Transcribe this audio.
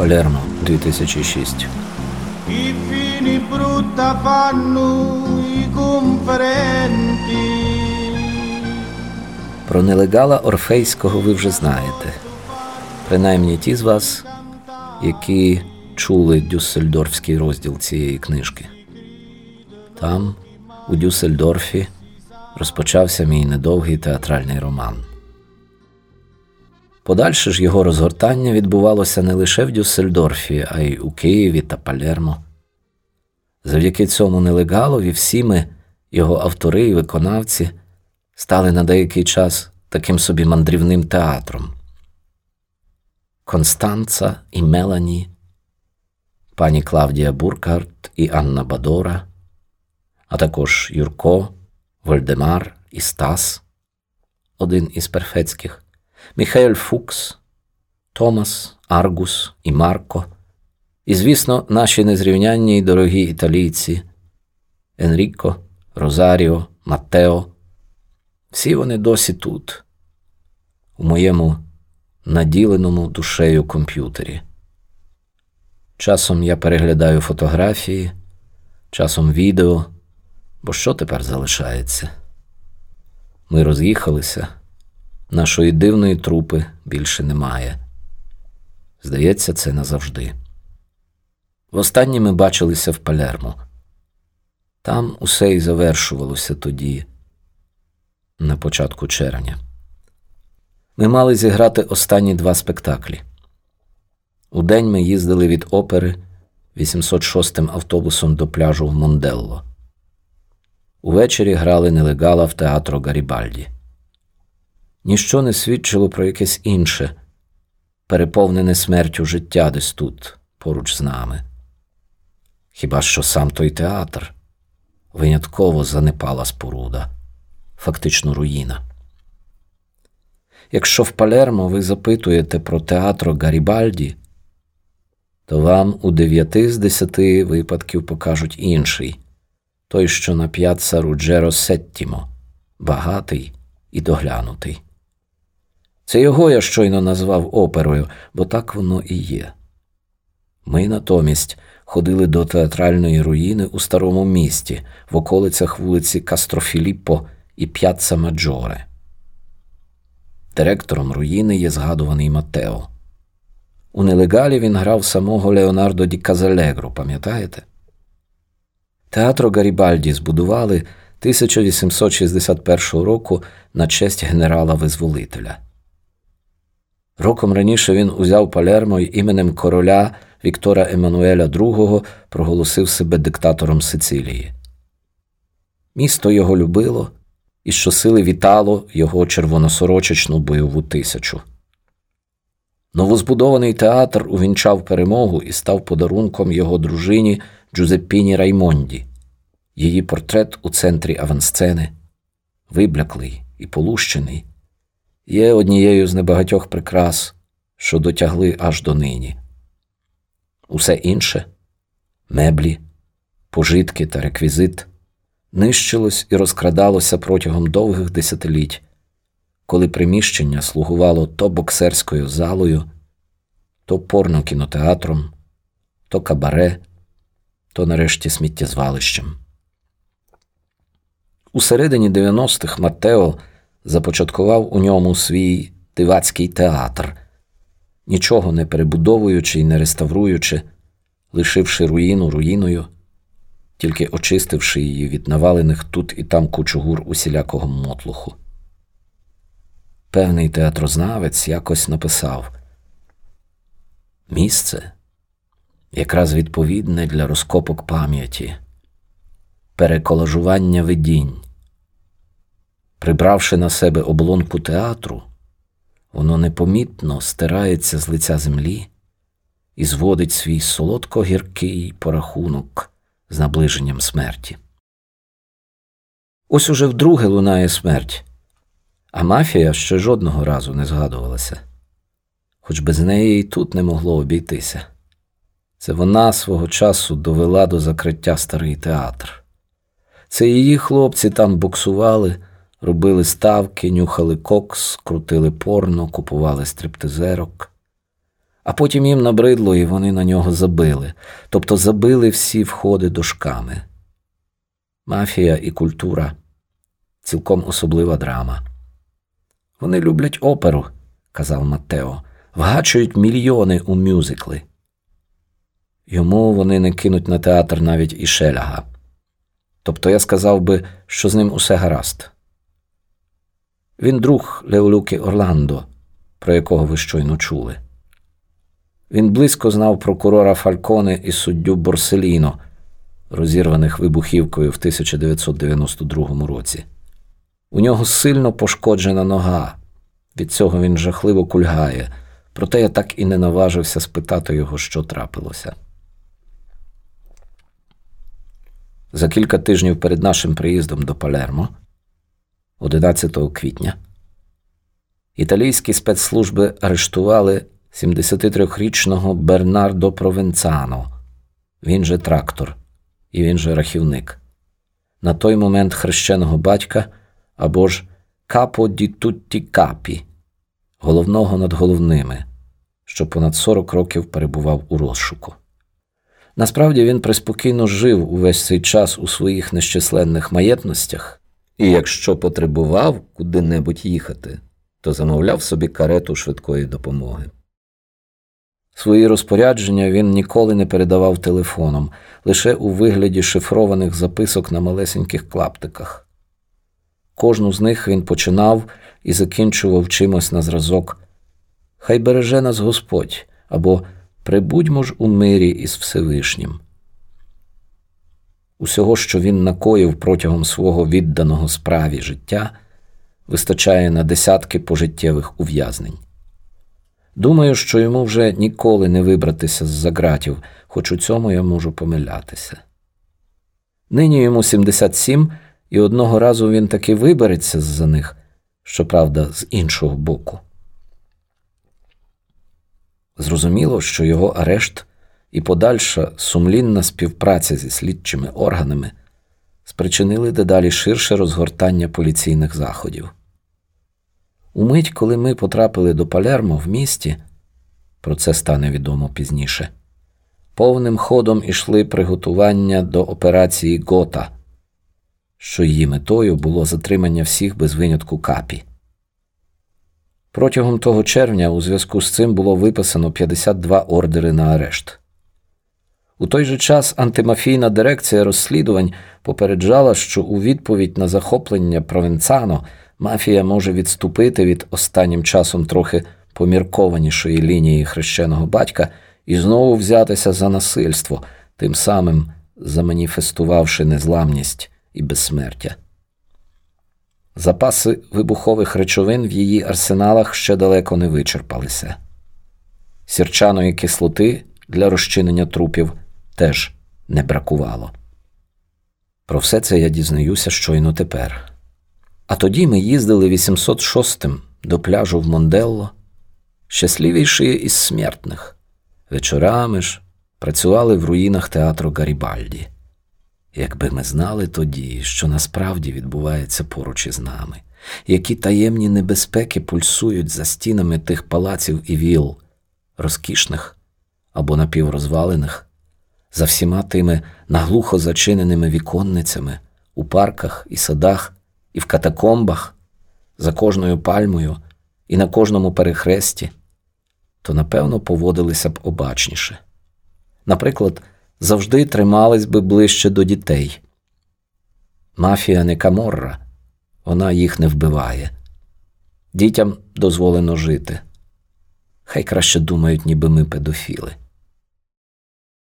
Палермо 2006 I fini brutta fanno i conferenti. Про нелегала Орфейського ви вже знаєте. Принаймні ті з вас, які чули Дюссельдорфський розділ цієї книжки. Там, у Дюссельдорфі, розпочався мій недовгий театральний роман. Подальше ж його розгортання відбувалося не лише в Дюссельдорфі, а й у Києві та Палермо. Завдяки цьому нелегалові всі ми, його автори і виконавці, стали на деякий час таким собі мандрівним театром. Констанца і Мелані, пані Клавдія Буркарт і Анна Бадора, а також Юрко, Вольдемар і Стас, один із перфецьких, Міхаель Фукс, Томас, Аргус і Марко, і, звісно, наші незрівнянні й дорогі італійці Енріко, Розаріо, Маттео. Всі вони досі тут, у моєму наділеному душею комп'ютері. Часом я переглядаю фотографії, часом відео, бо що тепер залишається? Ми роз'їхалися, нашої дивної трупи більше немає. Здається, це назавжди. Востаннє ми бачилися в Палермо. Там усе і завершувалося тоді, на початку червня. Ми мали зіграти останні два спектаклі. Удень ми їздили від опери 806-м автобусом до пляжу в Монделло. Увечері грали нелегала в Театро Гарібальді. Ніщо не свідчило про якесь інше, переповнене смертю життя десь тут, поруч з нами. Хіба що сам той театр винятково занепала споруда, фактично руїна. Якщо в Палермо ви запитуєте про театро Гарібальді, то вам у дев'яти з десяти випадків покажуть інший той, що на п'яцца Руджеро Сеттімо, багатий і доглянутий. Це його я щойно назвав оперою, бо так воно і є. Ми натомість ходили до театральної руїни у старому місті в околицях вулиці Кастрофіліппо і П'яцца Маджоре. Директором руїни є згадуваний Матео. У нелегалі він грав самого Леонардо Ді Казалегро, пам'ятаєте? Театро Гарібальді збудували 1861 року на честь генерала-визволителя. Роком раніше він узяв Палермо й іменем короля Віктора Еммануеля II проголосив себе диктатором Сицилії. Місто його любило і щосили вітало його червоносорочечну бойову тисячу. Новозбудований театр увінчав перемогу і став подарунком його дружині Джузеппіні Раймонді. Її портрет у центрі авансцени, вибляклий і полущений, є однією з небагатьох прикрас, що дотягли аж до нині. Усе інше меблі, пожитки та реквізит нищилось і розкрадалося протягом довгих десятиліть, коли приміщення слугувало то боксерською залою, то порно-кінотеатром, то кабаре, то нарешті сміттєзвалищем. У середині 90-х Маттео започаткував у ньому свій дивацький театр, нічого не перебудовуючи і не реставруючи, лишивши руїну руїною, тільки очистивши її від навалених тут і там кучугур усілякого мотлуху. Певний театрознавець якось написав місце якраз відповідне для розкопок пам'яті, переколажування видінь. Прибравши на себе облонку театру, воно непомітно стирається з лиця землі і зводить свій солодко гіркий порахунок з наближенням смерті. Ось уже вдруге лунає смерть, а мафія ще жодного разу не згадувалася, хоч без неї і тут не могло обійтися. Це вона свого часу довела до закриття старий театр. Це її хлопці там боксували, робили ставки, нюхали кокс, крутили порно, купували стриптизерок. А потім їм набридло, і вони на нього забили, тобто забили всі входи дошками. Мафія і культура цілком особлива драма. Вони люблять оперу, казав Маттео, вгачують мільйони у мюзикли. Йому вони не кинуть на театр навіть і шеляга. Тобто я сказав би, що з ним усе гаразд. Він друг Леолюки Орландо, про якого ви щойно чули. Він близько знав прокурора Фальконе і суддю Борселіно, розірваних вибухівкою в 1992 році. У нього сильно пошкоджена нога. Від цього він жахливо кульгає, проте я так і не наважився спитати його, що трапилося. За кілька тижнів перед нашим приїздом до Палермо, 11 квітня, італійські спецслужби арештували 73-річного Бернардо Провенцано, він же трактор, і він же рахівник. На той момент хрещеного батька або ж капо ді тутті капі, головного над головними, що понад 40 років перебував у розшуку. Насправді він приспокійно жив увесь цей час у своїх нещисленних маєтностях, і якщо потребував куди-небудь їхати, то замовляв собі карету швидкої допомоги. Свої розпорядження він ніколи не передавав телефоном, лише у вигляді шифрованих записок на малесеньких клаптиках. Кожну з них він починав і закінчував чимось на зразок Хай береже нас Господь або Прибудьмо ж у мирі із Всевишнім. Усього, що він накоїв протягом свого відданого справі життя, вистачає на десятки пожиттєвих ув'язнень. Думаю, що йому вже ніколи не вибратися з загратів, хоч у цьому я можу помилятися. Нині йому 77, і одного разу він таки вибереться з за них, щоправда, з іншого боку. Зрозуміло, що його арешт і подальша сумлінна співпраця зі слідчими органами спричинили дедалі ширше розгортання поліційних заходів. Умить, коли ми потрапили до Палермо в місті, про це стане відомо пізніше, повним ходом ішли приготування до операції Гота, що її метою було затримання всіх без винятку капі. Протягом того червня у зв'язку з цим було виписано 52 ордери на арешт. У той же час антимафійна дирекція розслідувань попереджала, що у відповідь на захоплення Провенцано мафія може відступити від останнім часом трохи поміркованішої лінії хрещеного батька і знову взятися за насильство, тим самим заманіфестувавши незламність і безсмертя. Запаси вибухових речовин в її арсеналах ще далеко не вичерпалися. Сірчаної кислоти для розчинення трупів теж не бракувало. Про все це я дізнаюся щойно тепер. А тоді ми їздили 806-м до пляжу в Монделло, щасливіші із смертних. Вечорами ж працювали в руїнах театру Гарібальді. Якби ми знали тоді, що насправді відбувається поруч із нами, які таємні небезпеки пульсують за стінами тих палаців і віл, розкішних або напіврозвалених, за всіма тими наглухо зачиненими віконницями у парках і садах, і в катакомбах, за кожною пальмою і на кожному перехресті, то напевно поводилися б обачніше. Наприклад, завжди тримались би ближче до дітей. Мафія не каморра, вона їх не вбиває. Дітям дозволено жити. Хай краще думають, ніби ми педофіли.